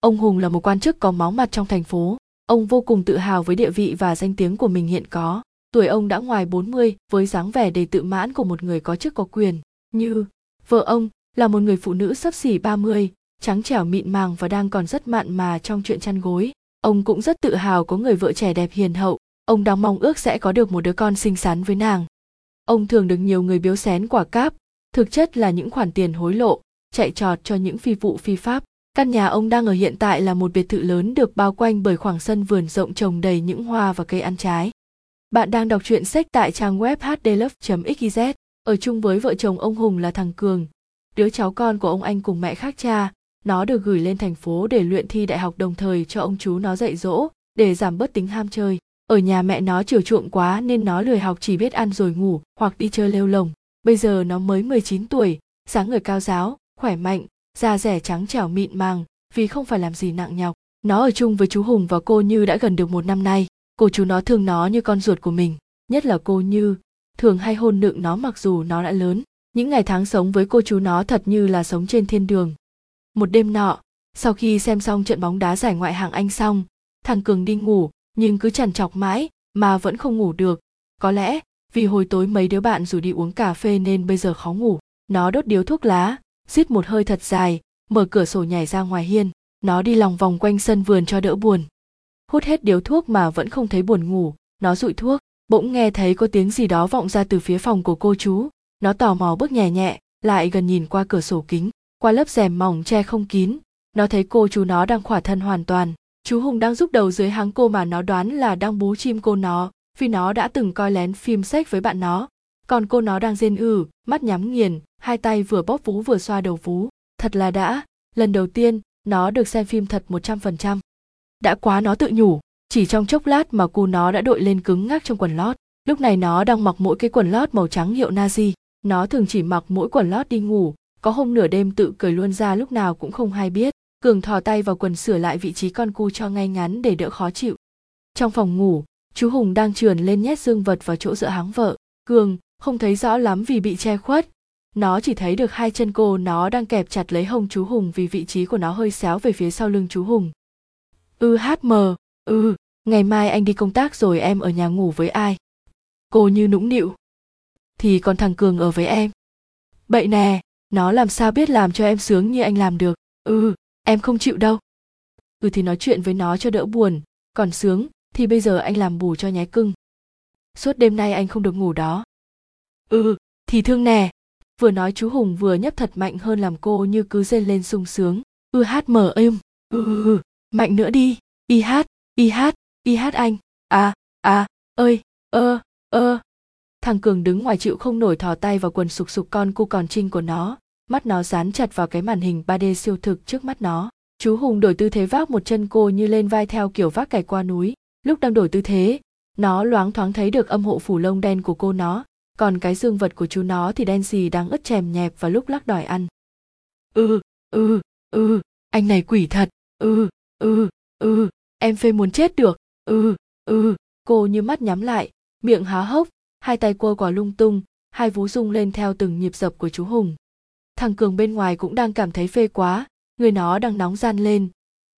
ông hùng là một quan chức có máu mặt trong thành phố ông vô cùng tự hào với địa vị và danh tiếng của mình hiện có tuổi ông đã ngoài 40 với dáng vẻ đầy tự mãn của một người có chức có quyền như vợ ông là một người phụ nữ sắp xỉ 30, trắng trẻo mịn màng và đang còn rất mặn mà trong chuyện chăn gối. Ông cũng rất tự hào có người vợ trẻ đẹp hiền hậu, ông đang mong ước sẽ có được một đứa con xinh xắn với nàng. Ông thường được nhiều người biếu xén quả cáp, thực chất là những khoản tiền hối lộ, chạy trọt cho những phi vụ phi pháp. Căn nhà ông đang ở hiện tại là một biệt thự lớn được bao quanh bởi khoảng sân vườn rộng trồng đầy những hoa và cây ăn trái. Bạn đang đọc truyện sách tại trang web hdlove.xyz, ở chung với vợ chồng ông Hùng là thằng Cường, đứa cháu con của ông anh cùng mẹ khác cha, nó được gửi lên thành phố để luyện thi đại học đồng thời cho ông chú nó dạy dỗ, để giảm bớt tính ham chơi. Ở nhà mẹ nó chiều chuộng quá nên nó lười học chỉ biết ăn rồi ngủ hoặc đi chơi lêu lồng. Bây giờ nó mới 19 tuổi, dáng người cao giáo, khỏe mạnh, da rẻ trắng trẻo mịn màng, vì không phải làm gì nặng nhọc. Nó ở chung với chú Hùng và cô Như đã gần được một năm nay. Cô chú nó thương nó như con ruột của mình, nhất là cô Như, thường hay hôn nựng nó mặc dù nó đã lớn. Những ngày tháng sống với cô chú nó thật như là sống trên thiên đường. Một đêm nọ, sau khi xem xong trận bóng đá giải ngoại hạng Anh xong, thằng Cường đi ngủ, nhưng cứ chằn chọc mãi mà vẫn không ngủ được. Có lẽ vì hồi tối mấy đứa bạn rủ đi uống cà phê nên bây giờ khó ngủ. Nó đốt điếu thuốc lá, rít một hơi thật dài, mở cửa sổ nhảy ra ngoài hiên. Nó đi lòng vòng quanh sân vườn cho đỡ buồn. Hút hết điếu thuốc mà vẫn không thấy buồn ngủ, nó rụi thuốc, bỗng nghe thấy có tiếng gì đó vọng ra từ phía phòng của cô chú. Nó tò mò bước nhẹ nhẹ, lại gần nhìn qua cửa sổ kính, qua lớp rèm mỏng che không kín. Nó thấy cô chú nó đang khỏa thân hoàn toàn, chú hùng đang giúp đầu dưới háng cô mà nó đoán là đang bú chim cô nó vì nó đã từng coi lén phim sách với bạn nó còn cô nó đang rên ử mắt nhắm nghiền, hai tay vừa bóp vú vừa xoa đầu vú. Thật là đã. Lần đầu tiên, nó được xem phim thật một trăm phần trăm. Đã quá nó tự nhủ. Chỉ trong chốc lát mà cu nó đã đội lên cứng ngắc trong quần lót. Lúc này nó đang mặc mỗi cái quần lót màu trắng hiệu nazi. Nó thường chỉ mặc mỗi quần lót đi ngủ. Có hôm nửa đêm tự cười luôn ra lúc nào cũng không hay biết. Cường thò tay vào quần sửa lại vị trí con cu cho ngay ngắn để đỡ khó chịu. Trong phòng ngủ, chú hùng đang trườn lên nhét dương vật vào chỗ giữa háng vợ. Cường không thấy rõ lắm vì bị che khuất. Nó chỉ thấy được hai chân cô nó đang kẹp chặt lấy hông chú hùng vì vị trí của nó hơi xéo về phía sau lưng chú hùng. Ư ừ, hm ừ ngày mai anh đi công tác rồi em ở nhà ngủ với ai? Cô như nũng nịu. Thì còn thằng cường ở với em. Bậy nè nó làm sao biết làm cho em sướng như anh làm được? Ừ em không chịu đâu. Ừ thì nói chuyện với nó cho đỡ buồn. Còn sướng thì bây giờ anh làm bù cho nhái cưng. Suốt đêm nay anh không được ngủ đó ừ thì thương nè. Vừa nói chú hùng vừa nhấp thật mạnh hơn làm cô như cứ rên lên sung sướng. Ư hát mở êm. Ừ, ừ, mạnh nữa đi. Y hát y hát y hát anh. À à ơi ơ ơ. Thằng cường đứng ngoài chịu không nổi thò tay vào quần sục sục con cu còn trinh của nó. Mắt nó dán chặt vào cái màn hình 3D siêu thực trước mắt nó. Chú Hùng đổi tư thế vác một chân cô như lên vai theo kiểu vác cày qua núi. Lúc đang đổi tư thế, nó loáng thoáng thấy được âm hộ phủ lông đen của cô nó, còn cái dương vật của chú nó thì đen xì đang ướt chèm nhẹp và lúc lắc đòi ăn. Ừ, ừ, ừ, anh này quỷ thật, ừ, ừ, ừ, em phê muốn chết được, ừ, ừ, cô như mắt nhắm lại, miệng há hốc, hai tay quơ quả lung tung, hai vú rung lên theo từng nhịp dập của chú Hùng. Thằng cường bên ngoài cũng đang cảm thấy phê quá người nó đang nóng gian lên.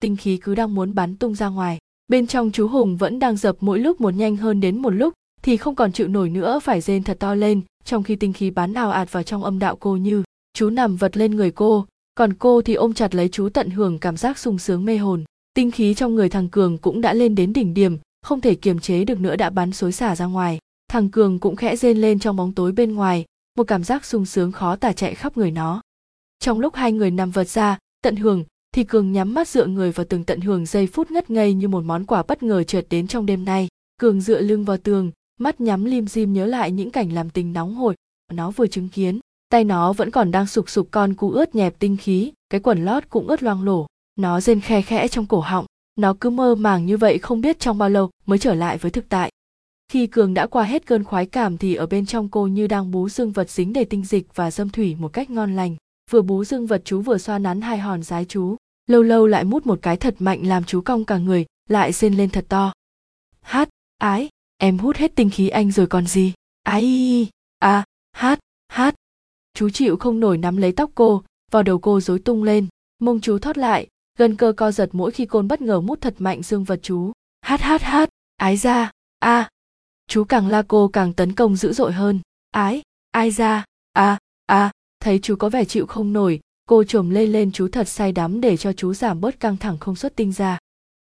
Tinh khí cứ đang muốn bắn tung ra ngoài. Bên trong chú hùng vẫn đang dập mỗi lúc một nhanh hơn đến một lúc thì không còn chịu nổi nữa phải rên thật to lên, trong khi tinh khí bắn ào ạt vào trong âm đạo cô như chú nằm vật lên người cô, còn cô thì ôm chặt lấy chú tận hưởng cảm giác sung sướng mê hồn. Tinh khí trong người thằng cường cũng đã lên đến đỉnh điểm, không thể kiềm chế được nữa đã bắn xối xả ra ngoài. Thằng cường cũng khẽ rên lên trong bóng tối bên ngoài, một cảm giác sung sướng khó tả chạy khắp người nó. Trong lúc hai người nằm vật ra, tận hưởng, thì cường nhắm mắt dựa người vào tường tận hưởng giây phút ngất ngây như một món quà bất ngờ trượt đến trong đêm nay. Cường dựa lưng vào tường mắt nhắm lim dim nhớ lại những cảnh làm tình nóng hổi. Nó vừa chứng kiến, tay nó vẫn còn đang sục sục con cú ướt nhẹp tinh khí, cái quần lót cũng ướt loang lổ. Nó rên khe khẽ trong cổ họng. Nó cứ mơ màng như vậy không biết trong bao lâu mới trở lại với thực tại. Khi cường đã qua hết cơn khoái cảm thì ở bên trong cô như đang bú dương vật dính đầy tinh dịch và dâm thủy một cách ngon lành. Vừa bú dương vật chú vừa xoa nắn hai hòn giái chú. Lâu lâu lại mút một cái thật mạnh làm chú cong cả người, lại rên lên thật to. Hát, ái em hút hết tinh khí anh rồi còn gì? Ái à hát hát. Chú chịu không nổi nắm lấy tóc cô, vào đầu cô rối tung lên. Mông chú thoát lại gân cơ co giật mỗi khi côn bất ngờ mút thật mạnh dương vật chú. Hát hát hát, ái ra a. Chú càng la cô càng tấn công dữ dội hơn. Ái ai ra a a. Thấy chú có vẻ chịu không nổi, cô trồm lê lên chú thật say đắm để cho chú giảm bớt căng thẳng không xuất tinh ra.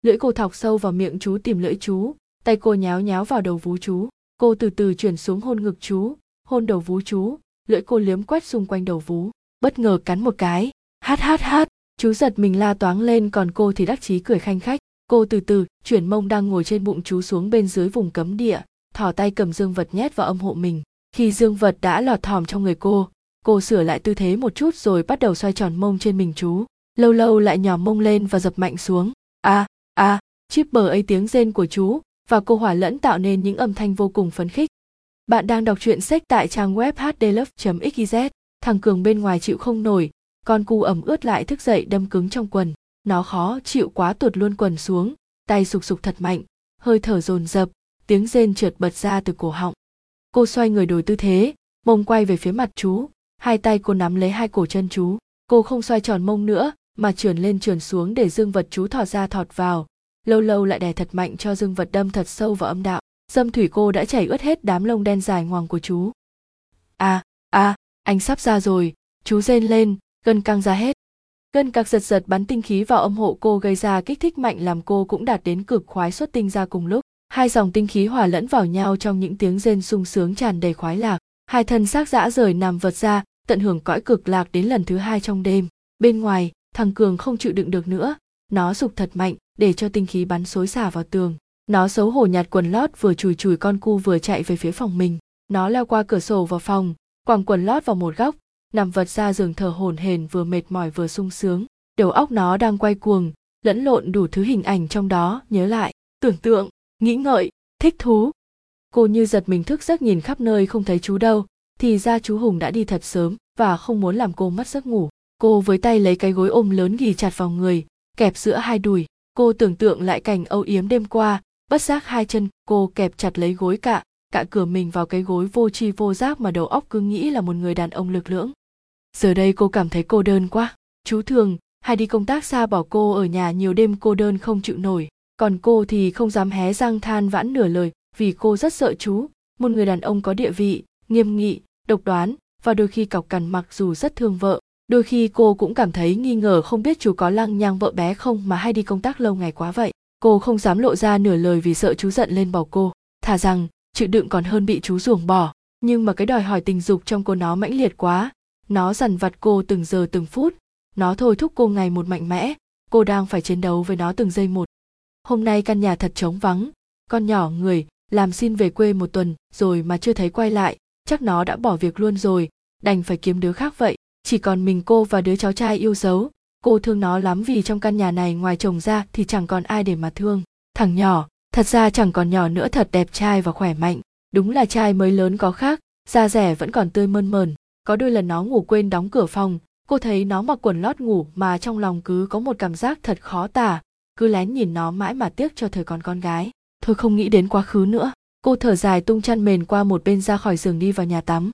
Lưỡi cô thọc sâu vào miệng chú tìm lưỡi chú tay cô nháo nháo vào đầu vú chú. Cô từ từ chuyển xuống hôn ngực chú. Hôn đầu vú chú. Lưỡi cô liếm quét xung quanh đầu vú. Bất ngờ cắn một cái. Hát hát hát. Chú giật mình la toáng lên còn cô thì đắc chí cười khanh khách. Cô từ từ chuyển mông đang ngồi trên bụng chú xuống bên dưới vùng cấm địa. Thỏ tay cầm dương vật nhét vào âm hộ mình. Khi dương vật đã lọt thỏm trong người cô cô sửa lại tư thế một chút rồi bắt đầu xoay tròn mông trên mình chú. Lâu lâu lại nhòm mông lên và dập mạnh xuống. A à, a à, chip bờ ấy tiếng rên của chú và cô hỏa lẫn tạo nên những âm thanh vô cùng phấn khích. Bạn đang đọc truyện sách tại trang web hdlove.xyz thằng cường bên ngoài chịu không nổi, con cu ẩm ướt lại thức dậy đâm cứng trong quần. Nó khó chịu quá tuột luôn quần xuống, tay sục sục thật mạnh, hơi thở dồn dập, tiếng rên trượt bật ra từ cổ họng. Cô xoay người đổi tư thế, mông quay về phía mặt chú, hai tay cô nắm lấy hai cổ chân chú. Cô không xoay tròn mông nữa, mà trườn lên trườn xuống để dương vật chú thọt ra thọt vào lâu lâu lại đè thật mạnh cho dương vật đâm thật sâu vào âm đạo, dâm thủy cô đã chảy ướt hết đám lông đen dài ngoằng của chú. À à anh sắp ra rồi, chú rên lên, gân căng ra hết. Gân cặc giật giật bắn tinh khí vào âm hộ cô gây ra kích thích mạnh làm cô cũng đạt đến cực khoái xuất tinh ra cùng lúc. Hai dòng tinh khí hòa lẫn vào nhau trong những tiếng rên sung sướng tràn đầy khoái lạc. Hai thân xác dã rời nằm vật ra, tận hưởng cõi cực lạc đến lần thứ hai trong đêm. Bên ngoài, thằng cường không chịu đựng được nữa nó sục thật mạnh, để cho tinh khí bắn xối xả vào tường. Nó xấu hổ nhặt quần lót vừa chùi chùi con cu vừa chạy về phía phòng mình. Nó leo qua cửa sổ vào phòng quàng quần lót vào một góc, nằm vật ra giường thở hổn hển vừa mệt mỏi vừa sung sướng. Đầu óc nó đang quay cuồng, lẫn lộn đủ thứ hình ảnh trong đó, nhớ lại, tưởng tượng, nghĩ ngợi, thích thú. Cô như giật mình thức giấc nhìn khắp nơi không thấy chú đâu, thì ra chú hùng đã đi thật sớm và không muốn làm cô mất giấc ngủ. Cô với tay lấy cái gối ôm lớn ghì chặt vào người kẹp giữa hai đùi. Cô tưởng tượng lại cảnh âu yếm đêm qua. Bất giác hai chân cô kẹp chặt lấy gối cạ. Cạ cửa mình vào cái gối vô tri vô giác mà đầu óc cứ nghĩ là một người đàn ông lực lưỡng. Giờ đây cô cảm thấy cô đơn quá. Chú thường, hay đi công tác xa bỏ cô ở nhà nhiều đêm cô đơn không chịu nổi. Còn cô thì không dám hé răng than vãn nửa lời vì cô rất sợ chú. Một người đàn ông có địa vị, nghiêm nghị, độc đoán và đôi khi cọc cằn mặc dù rất thương vợ đôi khi cô cũng cảm thấy nghi ngờ không biết chú có lăng nhăng vợ bé không mà hay đi công tác lâu ngày quá vậy. Cô không dám lộ ra nửa lời vì sợ chú giận lên bỏ cô. Thà rằng, chịu đựng còn hơn bị chú ruồng bỏ. Nhưng mà cái đòi hỏi tình dục trong cô nó mãnh liệt quá. Nó dằn vặt cô từng giờ từng phút. Nó thôi thúc cô ngày một mạnh mẽ. Cô đang phải chiến đấu với nó từng giây một. Hôm nay căn nhà thật trống vắng. Con nhỏ, người, làm xin về quê một tuần rồi mà chưa thấy quay lại. Chắc nó đã bỏ việc luôn rồi. Đành phải kiếm đứa khác vậy chỉ còn mình cô và đứa cháu trai yêu dấu. Cô thương nó lắm vì trong căn nhà này ngoài chồng ra thì chẳng còn ai để mà thương. Thằng nhỏ, thật ra chẳng còn nhỏ nữa thật đẹp trai và khỏe mạnh. Đúng là trai mới lớn có khác, da rẻ vẫn còn tươi mơn mờn có đôi lần nó ngủ quên đóng cửa phòng, cô thấy nó mặc quần lót ngủ mà trong lòng cứ có một cảm giác thật khó tả. Cứ lén nhìn nó mãi mà tiếc cho thời còn con gái. Thôi không nghĩ đến quá khứ nữa. Cô thở dài tung chăn mền qua một bên ra khỏi giường đi vào nhà tắm.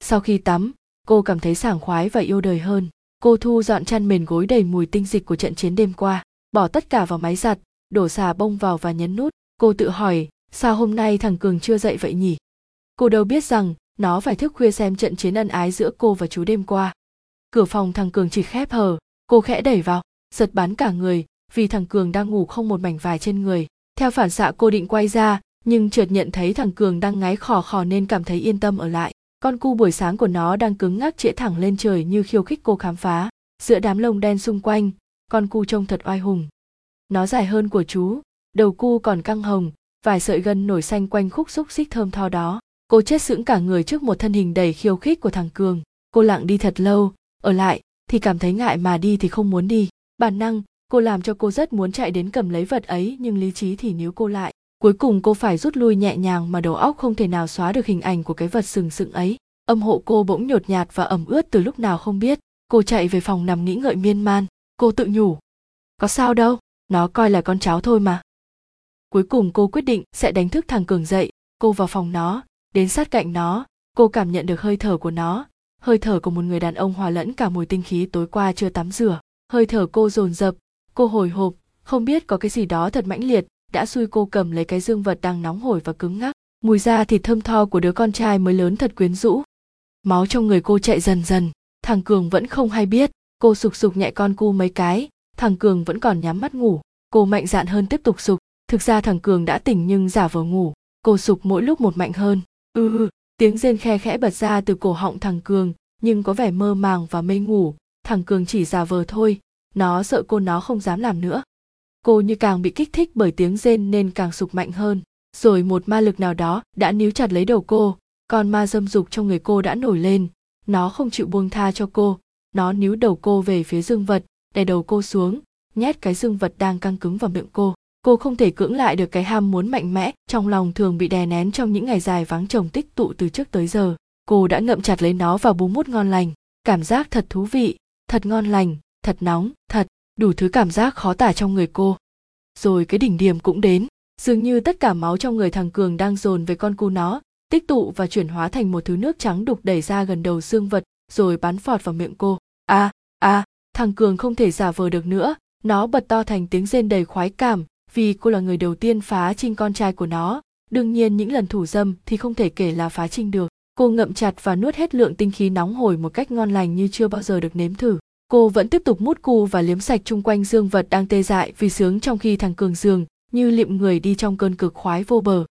Sau khi tắm cô cảm thấy sảng khoái và yêu đời hơn. Cô thu dọn chăn mền gối đầy mùi tinh dịch của trận chiến đêm qua, bỏ tất cả vào máy giặt, đổ xà bông vào và nhấn nút. Cô tự hỏi, sao hôm nay thằng cường chưa dậy vậy nhỉ? Cô đâu biết rằng, nó phải thức khuya xem trận chiến ân ái giữa cô và chú đêm qua. Cửa phòng thằng cường chỉ khép hờ, cô khẽ đẩy vào, giật bắn cả người, vì thằng cường đang ngủ không một mảnh vải trên người. Theo phản xạ cô định quay ra, nhưng chợt nhận thấy thằng cường đang ngáy khò khò nên cảm thấy yên tâm ở lại con cu buổi sáng của nó đang cứng ngắc chĩa thẳng lên trời như khiêu khích cô khám phá, giữa đám lông đen xung quanh, con cu trông thật oai hùng. Nó dài hơn của chú, đầu cu còn căng hồng, vài sợi gân nổi xanh quanh khúc xúc xích thơm tho đó. Cô chết sững cả người trước một thân hình đầy khiêu khích của thằng cường. Cô lặng đi thật lâu, ở lại thì cảm thấy ngại mà đi thì không muốn đi. Bản năng, cô làm cho cô rất muốn chạy đến cầm lấy vật ấy nhưng lý trí thì níu cô lại cuối cùng cô phải rút lui nhẹ nhàng mà đầu óc không thể nào xóa được hình ảnh của cái vật sừng sững ấy. Âm hộ cô bỗng nhột nhạt và ẩm ướt từ lúc nào không biết. Cô chạy về phòng nằm nghĩ ngợi miên man. Cô tự nhủ, có sao đâu, nó coi là con cháu thôi mà. Cuối cùng cô quyết định sẽ đánh thức thằng cường dậy. Cô vào phòng nó, đến sát cạnh nó, cô cảm nhận được hơi thở của nó. Hơi thở của một người đàn ông hòa lẫn cả mùi tinh khí tối qua chưa tắm rửa. Hơi thở cô dồn dập, cô hồi hộp, không biết có cái gì đó thật mãnh liệt đã xui cô cầm lấy cái dương vật đang nóng hổi và cứng ngắc. Mùi da thịt thơm tho của đứa con trai mới lớn thật quyến rũ. Máu trong người cô chạy dần dần. Thằng cường vẫn không hay biết. Cô sục sục nhẹ con cu mấy cái. Thằng cường vẫn còn nhắm mắt ngủ. Cô mạnh dạn hơn tiếp tục sục. Thực ra thằng cường đã tỉnh nhưng giả vờ ngủ. Cô sục mỗi lúc một mạnh hơn. Ừ, ừ tiếng rên khe khẽ bật ra từ cổ họng thằng cường, nhưng có vẻ mơ màng và mê ngủ. Thằng cường chỉ giả vờ thôi. Nó sợ cô nó không dám làm nữa cô như càng bị kích thích bởi tiếng rên nên càng sục mạnh hơn. Rồi một ma lực nào đó đã níu chặt lấy đầu cô. Con ma dâm dục trong người cô đã nổi lên. Nó không chịu buông tha cho cô. Nó níu đầu cô về phía dương vật, đè đầu cô xuống, nhét cái dương vật đang căng cứng vào miệng cô. Cô không thể cưỡng lại được cái ham muốn mạnh mẽ, trong lòng thường bị đè nén trong những ngày dài vắng chồng tích tụ từ trước tới giờ. Cô đã ngậm chặt lấy nó vào bú mút ngon lành. Cảm giác thật thú vị, thật ngon lành, thật nóng, thật đủ thứ cảm giác khó tả trong người cô. Rồi cái đỉnh điểm cũng đến dường như tất cả máu trong người thằng cường đang dồn về con cu nó tích tụ và chuyển hóa thành một thứ nước trắng đục đẩy ra gần đầu xương vật rồi bắn phọt vào miệng cô. A à, a à, thằng cường không thể giả vờ được nữa nó bật to thành tiếng rên đầy khoái cảm vì cô là người đầu tiên phá trinh con trai của nó. Đương nhiên những lần thủ dâm thì không thể kể là phá trinh được. Cô ngậm chặt và nuốt hết lượng tinh khí nóng hổi một cách ngon lành như chưa bao giờ được nếm thử cô vẫn tiếp tục mút cu và liếm sạch chung quanh dương vật đang tê dại vì sướng trong khi thằng cường dường như liệm người đi trong cơn cực khoái vô bờ.